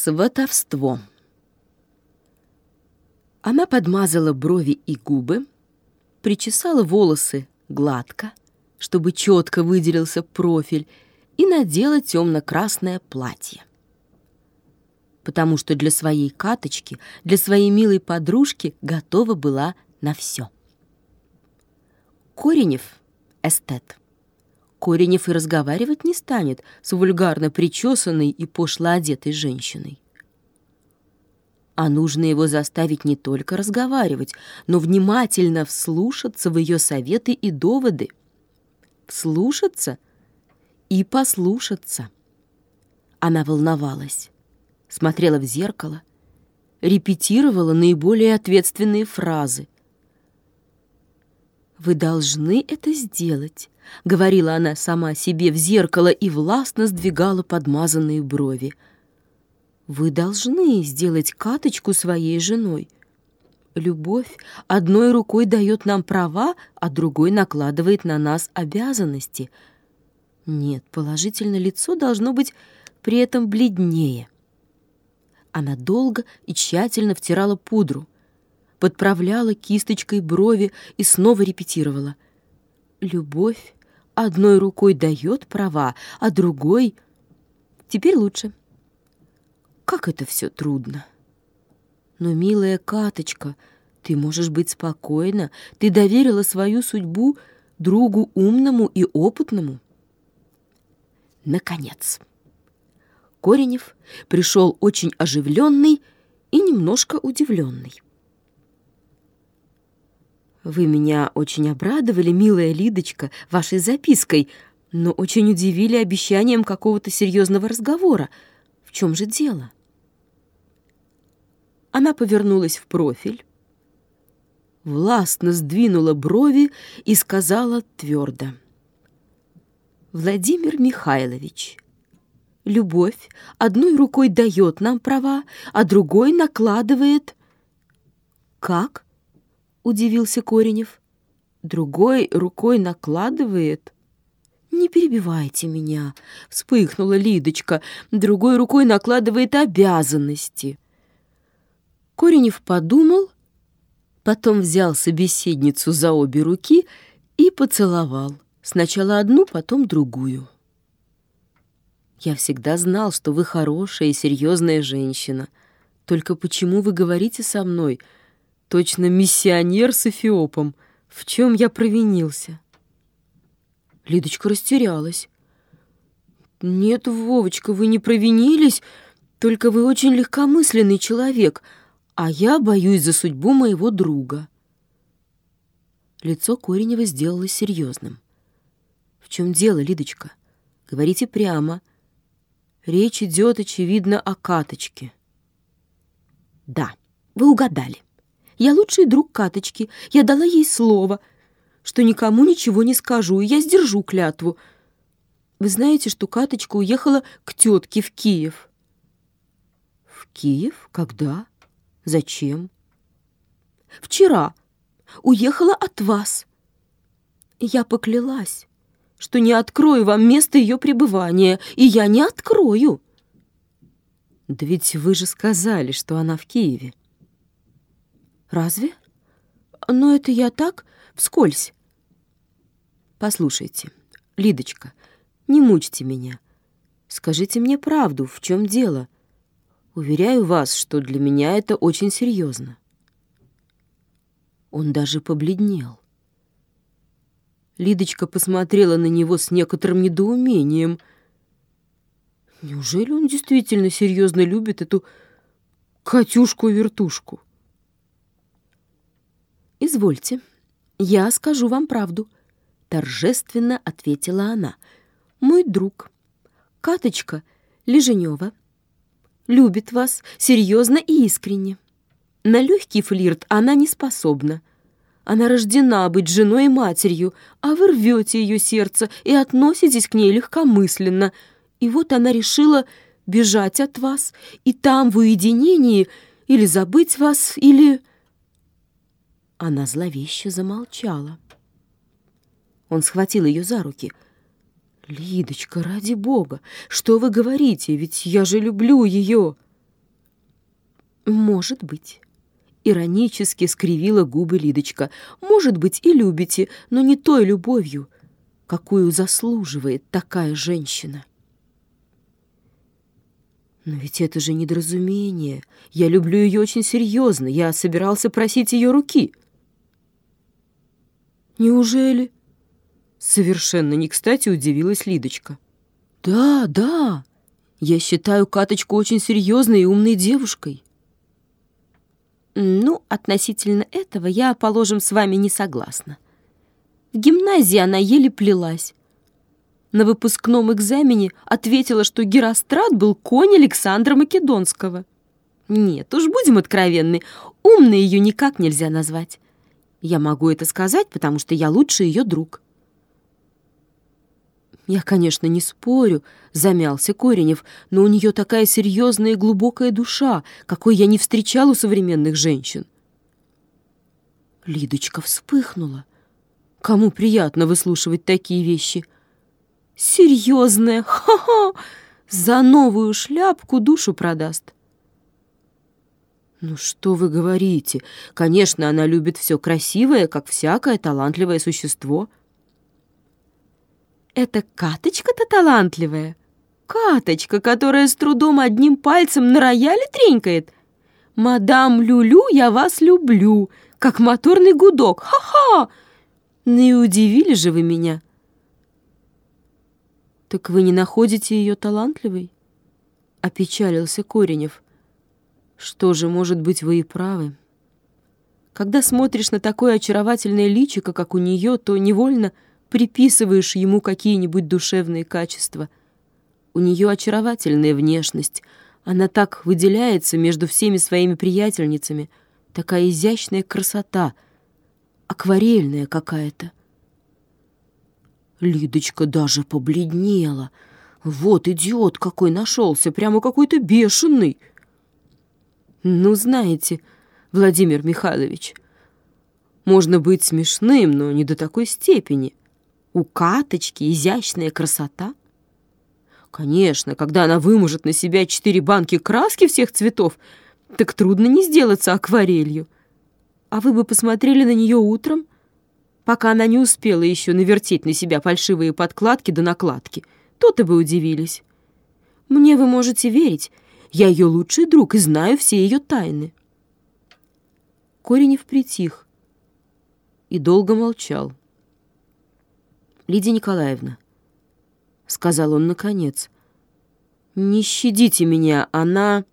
Сватовство. Она подмазала брови и губы, причесала волосы гладко, чтобы четко выделился профиль, и надела темно-красное платье. Потому что для своей каточки, для своей милой подружки готова была на все. Коренев — эстет. Коренев и разговаривать не станет с вульгарно причесанной и пошло одетой женщиной. А нужно его заставить не только разговаривать, но внимательно вслушаться в ее советы и доводы. Вслушаться и послушаться. Она волновалась, смотрела в зеркало, репетировала наиболее ответственные фразы. «Вы должны это сделать», — говорила она сама себе в зеркало и властно сдвигала подмазанные брови. «Вы должны сделать каточку своей женой. Любовь одной рукой дает нам права, а другой накладывает на нас обязанности. Нет, положительно лицо должно быть при этом бледнее». Она долго и тщательно втирала пудру, подправляла кисточкой брови и снова репетировала. «Любовь Одной рукой дает права, а другой... Теперь лучше. Как это все трудно. Но, милая Каточка, ты можешь быть спокойна. Ты доверила свою судьбу другу умному и опытному. Наконец. Коренев пришел очень оживленный и немножко удивленный. Вы меня очень обрадовали, милая Лидочка, вашей запиской, но очень удивили обещанием какого-то серьезного разговора. В чем же дело? Она повернулась в профиль, властно сдвинула брови и сказала твердо. «Владимир Михайлович, любовь одной рукой дает нам права, а другой накладывает...» «Как?» Удивился Коренев. Другой рукой накладывает. «Не перебивайте меня», — вспыхнула Лидочка. «Другой рукой накладывает обязанности». Коренев подумал, потом взял собеседницу за обе руки и поцеловал. Сначала одну, потом другую. «Я всегда знал, что вы хорошая и серьезная женщина. Только почему вы говорите со мной?» Точно миссионер с Эфиопом. В чем я провинился? Лидочка растерялась. «Нет, Вовочка, вы не провинились, только вы очень легкомысленный человек, а я боюсь за судьбу моего друга». Лицо Коренева сделалось серьезным. «В чем дело, Лидочка? Говорите прямо. Речь идет, очевидно, о каточке». «Да, вы угадали. Я лучший друг Каточки. Я дала ей слово, что никому ничего не скажу, и я сдержу клятву. Вы знаете, что Каточка уехала к тетке в Киев? В Киев? Когда? Зачем? Вчера. Уехала от вас. Я поклялась, что не открою вам место ее пребывания, и я не открою. Да ведь вы же сказали, что она в Киеве. Разве? Но это я так, вскользь. Послушайте, Лидочка, не мучьте меня. Скажите мне правду, в чем дело? Уверяю вас, что для меня это очень серьезно. Он даже побледнел. Лидочка посмотрела на него с некоторым недоумением. Неужели он действительно серьезно любит эту Катюшку-вертушку? «Извольте, я скажу вам правду», — торжественно ответила она. «Мой друг, Каточка Леженева, любит вас серьезно и искренне. На легкий флирт она не способна. Она рождена быть женой и матерью, а вы рвете ее сердце и относитесь к ней легкомысленно. И вот она решила бежать от вас, и там в уединении или забыть вас, или...» Она зловеще замолчала. Он схватил ее за руки. «Лидочка, ради бога, что вы говорите? Ведь я же люблю ее!» Может быть. Иронически скривила губы Лидочка. Может быть, и любите, но не той любовью, какую заслуживает такая женщина. Но ведь это же недоразумение. Я люблю ее очень серьезно. Я собирался просить ее руки. Неужели? Совершенно не кстати удивилась Лидочка. Да, да. Я считаю Каточку очень серьезной и умной девушкой. Ну, относительно этого я, положим, с вами не согласна. В гимназии она еле плелась. На выпускном экзамене ответила, что Герострат был конь Александра Македонского. Нет, уж будем откровенны, умной ее никак нельзя назвать. Я могу это сказать, потому что я лучше ее друг. Я, конечно, не спорю, замялся Коренев, но у нее такая серьезная и глубокая душа, какой я не встречал у современных женщин. Лидочка вспыхнула. Кому приятно выслушивать такие вещи? Серьезная, ха-ха, за новую шляпку душу продаст. «Ну что вы говорите? Конечно, она любит все красивое, как всякое талантливое существо». «Это Каточка-то талантливая? Каточка, которая с трудом одним пальцем на рояле тренькает? Мадам Люлю, я вас люблю, как моторный гудок, ха-ха! Ну и удивили же вы меня». «Так вы не находите ее талантливой?» — опечалился Коренев. Что же, может быть, вы и правы. Когда смотришь на такое очаровательное личико, как у нее, то невольно приписываешь ему какие-нибудь душевные качества. У нее очаровательная внешность. Она так выделяется между всеми своими приятельницами. Такая изящная красота, акварельная какая-то. Лидочка даже побледнела. Вот идиот какой нашелся, прямо какой-то бешеный. Ну, знаете, Владимир Михайлович, можно быть смешным, но не до такой степени. У Каточки изящная красота. Конечно, когда она выможет на себя четыре банки краски всех цветов, так трудно не сделаться акварелью. А вы бы посмотрели на нее утром, пока она не успела еще навертеть на себя фальшивые подкладки да накладки. То-то бы удивились. Мне вы можете верить, я ее лучший друг и знаю все ее тайны. Коренев притих и долго молчал. «Лидия Николаевна», — сказал он наконец, — «не щадите меня, она...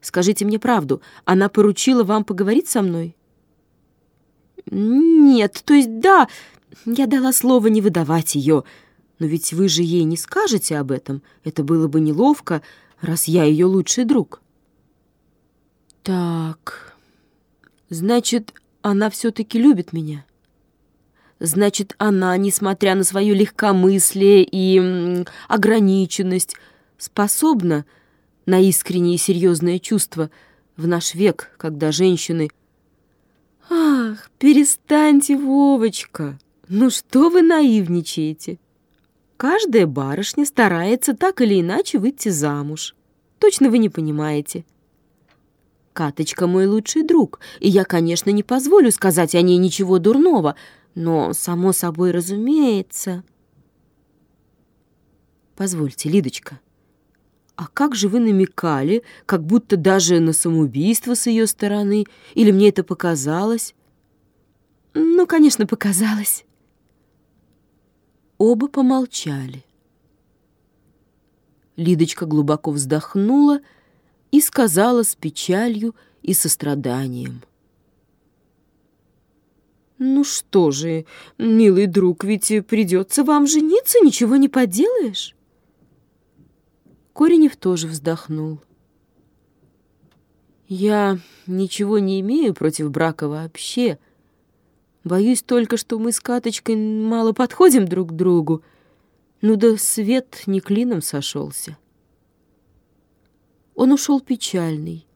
Скажите мне правду, она поручила вам поговорить со мной?» «Нет, то есть да, я дала слово не выдавать ее, но ведь вы же ей не скажете об этом, это было бы неловко, раз я ее лучший друг. Так, значит, она все-таки любит меня. Значит, она, несмотря на свое легкомыслие и ограниченность, способна на искреннее и серьезное чувство в наш век, когда женщины... Ах, перестаньте, Вовочка! Ну что вы наивничаете? Каждая барышня старается так или иначе выйти замуж. Точно вы не понимаете. Каточка мой лучший друг, и я, конечно, не позволю сказать о ней ничего дурного, но, само собой разумеется... Позвольте, Лидочка, а как же вы намекали, как будто даже на самоубийство с ее стороны, или мне это показалось? Ну, конечно, показалось. Оба помолчали. Лидочка глубоко вздохнула и сказала с печалью и состраданием. «Ну что же, милый друг, ведь придется вам жениться, ничего не поделаешь». Коренев тоже вздохнул. «Я ничего не имею против брака вообще», Боюсь только, что мы с Каточкой мало подходим друг к другу. Ну да свет не клином сошелся. Он ушел печальный,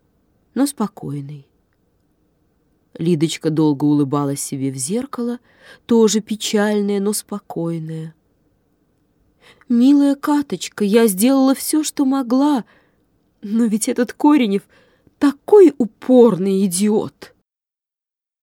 но спокойный. Лидочка долго улыбалась себе в зеркало, тоже печальная, но спокойная. «Милая Каточка, я сделала все, что могла, но ведь этот Коренев такой упорный идиот!»